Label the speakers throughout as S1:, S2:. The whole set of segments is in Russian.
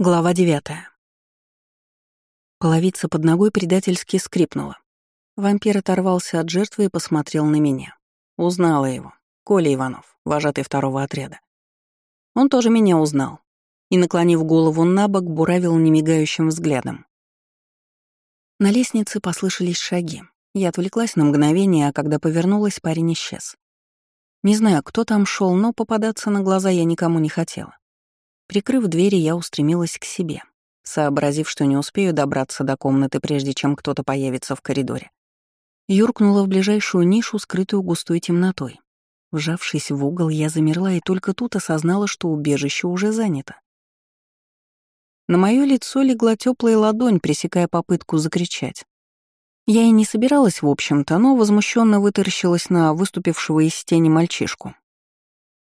S1: Глава девятая. Половица под ногой предательски скрипнула. Вампир оторвался от жертвы и посмотрел на меня. Узнала его. Коля Иванов, вожатый второго отряда. Он тоже меня узнал. И, наклонив голову на бок, буравил немигающим взглядом. На лестнице послышались шаги. Я отвлеклась на мгновение, а когда повернулась, парень исчез. Не знаю, кто там шел, но попадаться на глаза я никому не хотела. Прикрыв двери, я устремилась к себе, сообразив, что не успею добраться до комнаты, прежде чем кто-то появится в коридоре. Юркнула в ближайшую нишу, скрытую густой темнотой. Вжавшись в угол, я замерла и только тут осознала, что убежище уже занято. На мое лицо легла теплая ладонь, пресекая попытку закричать. Я и не собиралась, в общем-то, но возмущенно вытаращилась на выступившего из тени мальчишку.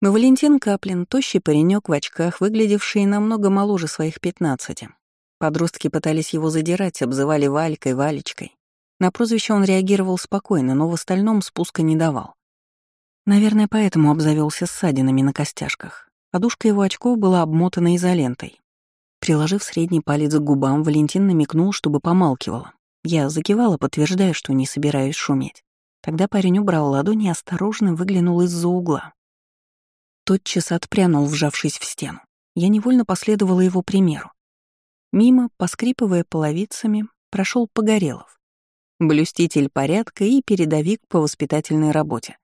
S1: Но Валентин Каплин, тощий паренек в очках, выглядевший намного моложе своих пятнадцати. Подростки пытались его задирать, обзывали Валькой, Валечкой. На прозвище он реагировал спокойно, но в остальном спуска не давал. Наверное, поэтому обзавелся ссадинами на костяшках. Подушка его очков была обмотана изолентой. Приложив средний палец к губам, Валентин намекнул, чтобы помалкивала. Я закивала, подтверждая, что не собираюсь шуметь. Тогда парень убрал ладони и осторожно выглянул из-за угла тотчас отпрянул, вжавшись в стену. Я невольно последовала его примеру. Мимо, поскрипывая половицами, прошел Погорелов, блюститель порядка и передовик по воспитательной работе.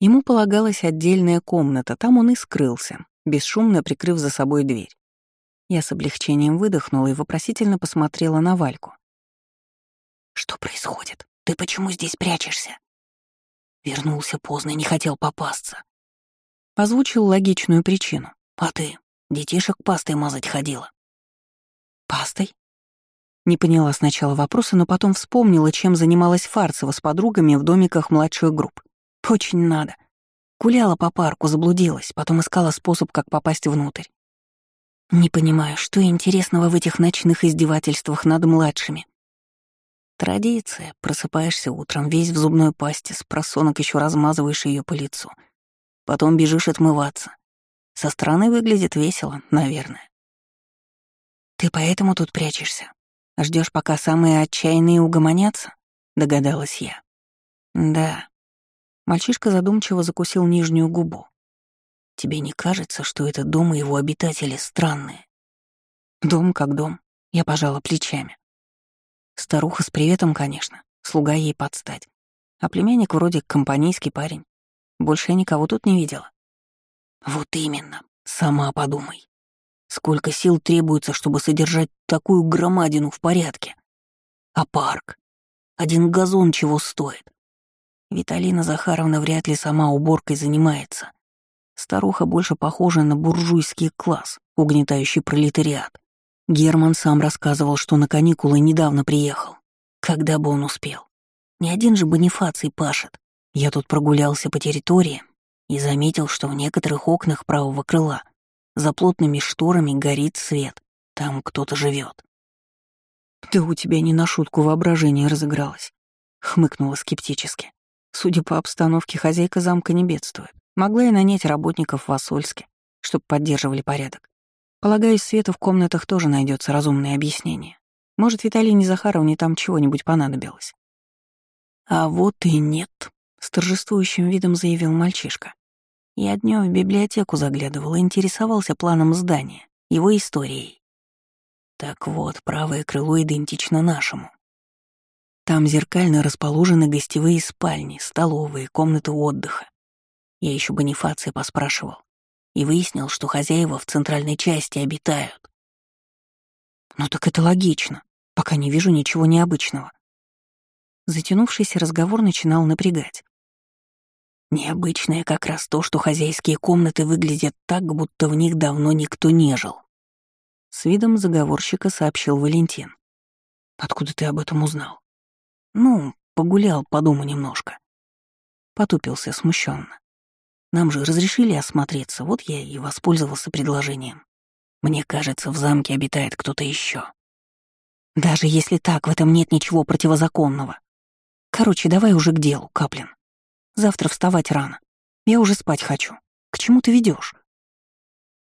S1: Ему полагалась отдельная комната, там он и скрылся, бесшумно прикрыв за собой дверь. Я с облегчением выдохнула и вопросительно посмотрела на Вальку. «Что происходит? Ты почему здесь прячешься?» Вернулся поздно, не хотел попасться. Озвучил логичную причину. А ты детишек пастой мазать ходила. Пастой? Не поняла сначала вопроса, но потом вспомнила, чем занималась Фарцева с подругами в домиках младших групп. Очень надо. Гуляла по парку, заблудилась, потом искала способ, как попасть внутрь. Не понимаю, что интересного в этих ночных издевательствах над младшими. Традиция. Просыпаешься утром, весь в зубной пасти, с просонок еще размазываешь ее по лицу — Потом бежишь отмываться. Со стороны выглядит весело, наверное. Ты поэтому тут прячешься? Ждешь, пока самые отчаянные угомонятся? Догадалась я. Да. Мальчишка задумчиво закусил нижнюю губу. Тебе не кажется, что этот дом и его обитатели странные? Дом как дом. Я пожала плечами. Старуха с приветом, конечно, слуга ей подстать. А племянник вроде компанейский парень. Больше я никого тут не видела. Вот именно. Сама подумай. Сколько сил требуется, чтобы содержать такую громадину в порядке? А парк? Один газон чего стоит? Виталина Захаровна вряд ли сама уборкой занимается. Старуха больше похожа на буржуйский класс, угнетающий пролетариат. Герман сам рассказывал, что на каникулы недавно приехал. Когда бы он успел? Ни один же Бонифаций пашет. Я тут прогулялся по территории и заметил, что в некоторых окнах правого крыла за плотными шторами горит свет. Там кто-то живет. «Да у тебя не на шутку воображение разыгралось», — хмыкнула скептически. Судя по обстановке, хозяйка замка не бедствует. Могла и нанять работников в Ассольске, чтобы поддерживали порядок. Полагаю, Света в комнатах тоже найдется разумное объяснение. Может, Виталине Захаровне там чего-нибудь понадобилось. А вот и нет, с торжествующим видом заявил мальчишка. Я днем в библиотеку заглядывал и интересовался планом здания, его историей. Так вот, правое крыло идентично нашему. Там зеркально расположены гостевые спальни, столовые, комнаты отдыха. Я еще Бонифация поспрашивал и выяснил, что хозяева в центральной части обитают. Ну так это логично, пока не вижу ничего необычного. Затянувшийся разговор начинал напрягать. Необычное как раз то, что хозяйские комнаты выглядят так, будто в них давно никто не жил. С видом заговорщика сообщил Валентин. «Откуда ты об этом узнал?» «Ну, погулял по дому немножко». Потупился смущенно. «Нам же разрешили осмотреться, вот я и воспользовался предложением. Мне кажется, в замке обитает кто-то еще. Даже если так, в этом нет ничего противозаконного. Короче, давай уже к делу, Каплин. Завтра вставать рано. Я уже спать хочу. К чему ты ведешь?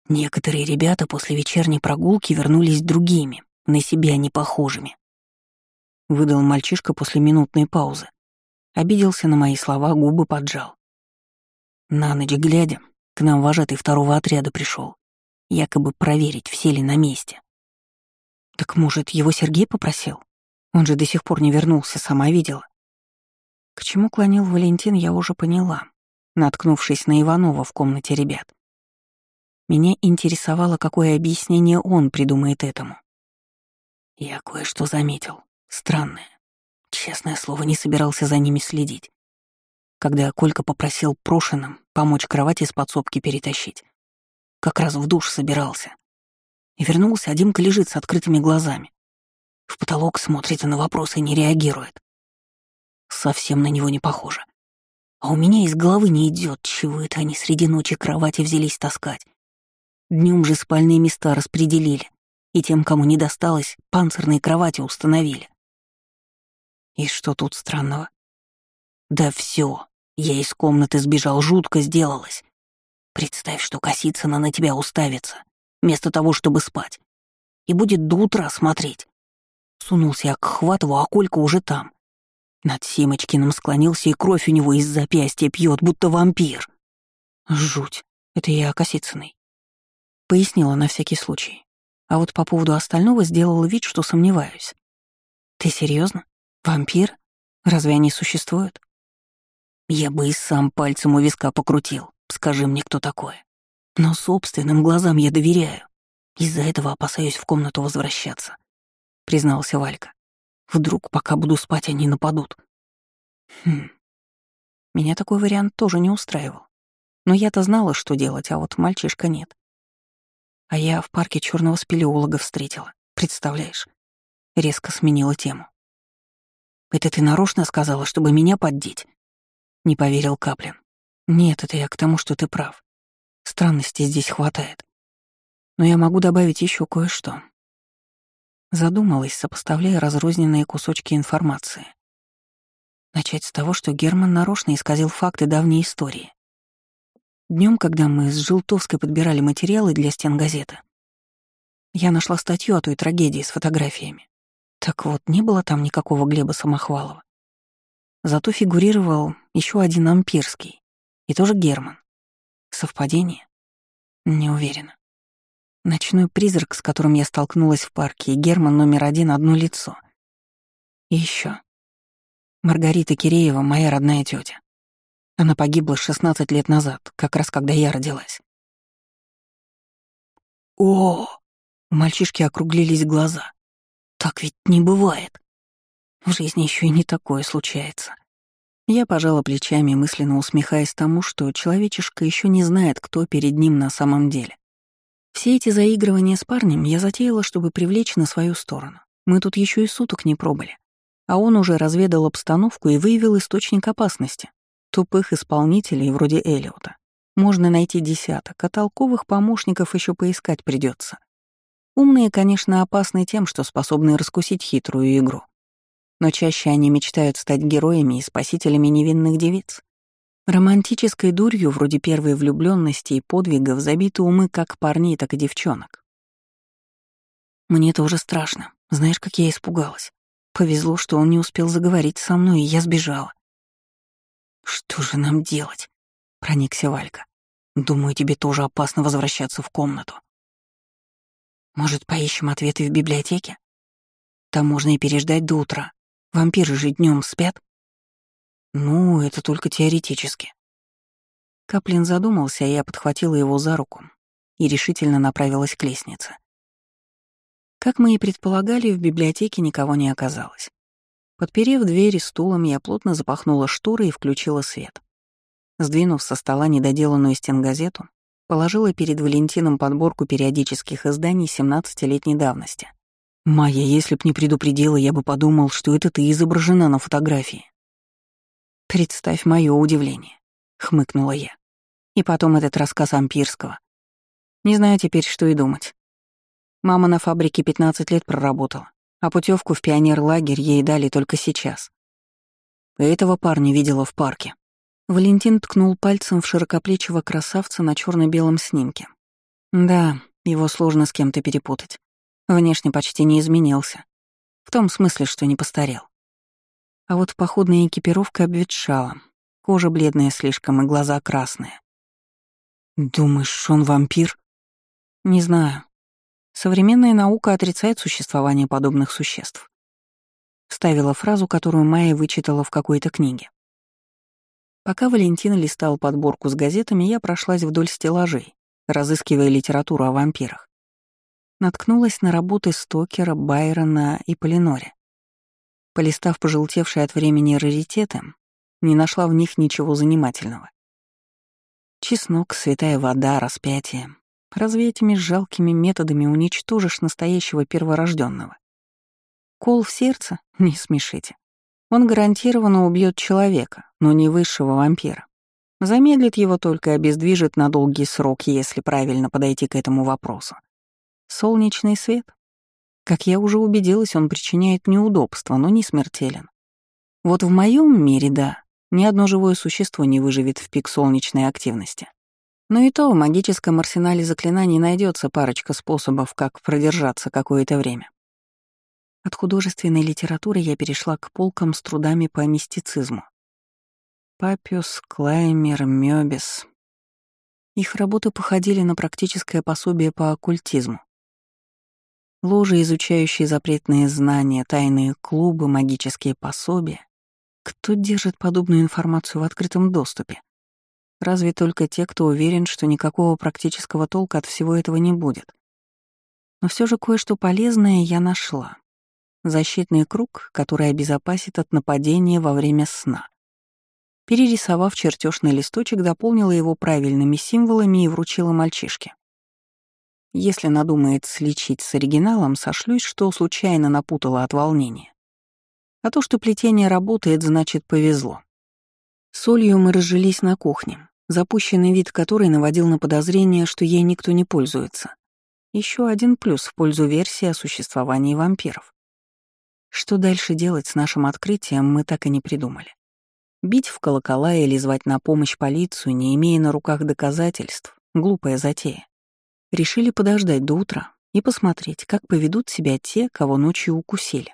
S1: Некоторые ребята после вечерней прогулки вернулись другими, на себя не похожими. Выдал мальчишка после минутной паузы. Обиделся на мои слова, губы поджал. На ночь глядя, к нам вожатый второго отряда пришел, якобы проверить, все ли на месте. Так может, его Сергей попросил? Он же до сих пор не вернулся, сама видела. К чему клонил Валентин, я уже поняла, наткнувшись на Иванова в комнате ребят. Меня интересовало, какое объяснение он придумает этому. Я кое-что заметил. Странное. Честное слово, не собирался за ними следить. Когда Колька попросил Прошиным помочь кровать из подсобки перетащить, как раз в душ собирался. И вернулся, а Димка лежит с открытыми глазами. В потолок смотрит и на вопросы не реагирует. Совсем на него не похоже. А у меня из головы не идет, чего это они среди ночи кровати взялись таскать. Днем же спальные места распределили, и тем, кому не досталось, панцирные кровати установили. И что тут странного? Да все, я из комнаты сбежал, жутко сделалось. Представь, что Косицына на тебя уставится, вместо того, чтобы спать. И будет до утра смотреть. Сунулся я к Хватову, а Колька уже там. Над Симочкиным склонился, и кровь у него из запястья пьет, будто вампир. Жуть. Это я о Косицыной. Пояснила на всякий случай. А вот по поводу остального сделала вид, что сомневаюсь. Ты серьезно? Вампир? Разве они существуют? Я бы и сам пальцем у виска покрутил. Скажи мне, кто такое. Но собственным глазам я доверяю. Из-за этого опасаюсь в комнату возвращаться, признался Валька. Вдруг, пока буду спать, они нападут. Хм. Меня такой вариант тоже не устраивал. Но я-то знала, что делать, а вот мальчишка нет. А я в парке черного спелеолога встретила. Представляешь? Резко сменила тему. «Это ты нарочно сказала, чтобы меня поддеть?» Не поверил Каплин. «Нет, это я к тому, что ты прав. Странностей здесь хватает. Но я могу добавить еще кое-что». Задумалась, сопоставляя разрозненные кусочки информации. Начать с того, что Герман нарочно исказил факты давней истории. Днем, когда мы с Желтовской подбирали материалы для стен газеты, я нашла статью о той трагедии с фотографиями. Так вот, не было там никакого Глеба Самохвалова. Зато фигурировал еще один ампирский, и тоже Герман. Совпадение? Не уверена. Ночной призрак, с которым я столкнулась в парке, и Герман номер один — одно лицо. И еще. Маргарита Киреева — моя родная тетя. Она погибла 16 лет назад, как раз когда я родилась. О! У мальчишки округлились глаза. Так ведь не бывает. В жизни еще и не такое случается. Я пожала плечами, мысленно усмехаясь тому, что человечишка еще не знает, кто перед ним на самом деле. Все эти заигрывания с парнем я затеяла, чтобы привлечь на свою сторону. Мы тут еще и суток не пробыли. А он уже разведал обстановку и выявил источник опасности. Тупых исполнителей вроде Элиота. Можно найти десяток, а толковых помощников еще поискать придется. Умные, конечно, опасны тем, что способны раскусить хитрую игру. Но чаще они мечтают стать героями и спасителями невинных девиц. Романтической дурью, вроде первой влюбленности и подвигов, забиты умы как парней, так и девчонок. Мне тоже страшно. Знаешь, как я испугалась. Повезло, что он не успел заговорить со мной, и я сбежала. «Что же нам делать?» — проникся Валька. «Думаю, тебе тоже опасно возвращаться в комнату. Может, поищем ответы в библиотеке? Там можно и переждать до утра. Вампиры же днем спят». «Ну, это только теоретически». Каплин задумался, а я подхватила его за руку и решительно направилась к лестнице. Как мы и предполагали, в библиотеке никого не оказалось. Подперев двери стулом, я плотно запахнула шторы и включила свет. Сдвинув со стола недоделанную стенгазету, положила перед Валентином подборку периодических изданий 17-летней давности. «Майя, если б не предупредила, я бы подумал, что это ты изображена на фотографии». «Представь мое удивление», — хмыкнула я. И потом этот рассказ Ампирского. Не знаю теперь, что и думать. Мама на фабрике 15 лет проработала а путевку в пионер-лагерь ей дали только сейчас. Этого парня видела в парке. Валентин ткнул пальцем в широкоплечего красавца на черно белом снимке. Да, его сложно с кем-то перепутать. Внешне почти не изменился. В том смысле, что не постарел. А вот походная экипировка обветшала. Кожа бледная слишком и глаза красные. «Думаешь, он вампир?» «Не знаю. Современная наука отрицает существование подобных существ. Вставила фразу, которую Майя вычитала в какой-то книге. Пока Валентина листал подборку с газетами, я прошлась вдоль стеллажей, разыскивая литературу о вампирах. Наткнулась на работы Стокера, Байрона и Полинори. Полистав пожелтевшие от времени раритеты, не нашла в них ничего занимательного. Чеснок, святая вода, распятие. Разве этими жалкими методами уничтожишь настоящего перворожденного? Кол в сердце? Не смешите. Он гарантированно убьет человека, но не высшего вампира. Замедлит его только и обездвижит на долгий срок, если правильно подойти к этому вопросу. Солнечный свет? Как я уже убедилась, он причиняет неудобства, но не смертелен. Вот в моем мире, да, ни одно живое существо не выживет в пик солнечной активности. Но и то в магическом арсенале заклинаний найдется парочка способов, как продержаться какое-то время. От художественной литературы я перешла к полкам с трудами по мистицизму. Папиус, Клаймер, Мёбис. Их работы походили на практическое пособие по оккультизму. Ложи, изучающие запретные знания, тайные клубы, магические пособия. Кто держит подобную информацию в открытом доступе? Разве только те, кто уверен, что никакого практического толка от всего этого не будет. Но все же кое-что полезное я нашла. Защитный круг, который обезопасит от нападения во время сна. Перерисовав чертеж на листочек, дополнила его правильными символами и вручила мальчишке. Если надумает сличить с оригиналом, сошлюсь, что случайно напутала от волнения. А то, что плетение работает, значит, повезло. Солью мы разжились на кухне, запущенный вид которой наводил на подозрение, что ей никто не пользуется. Еще один плюс в пользу версии о существовании вампиров. Что дальше делать с нашим открытием, мы так и не придумали. Бить в колокола или звать на помощь полицию, не имея на руках доказательств — глупая затея. Решили подождать до утра и посмотреть, как поведут себя те, кого ночью укусили.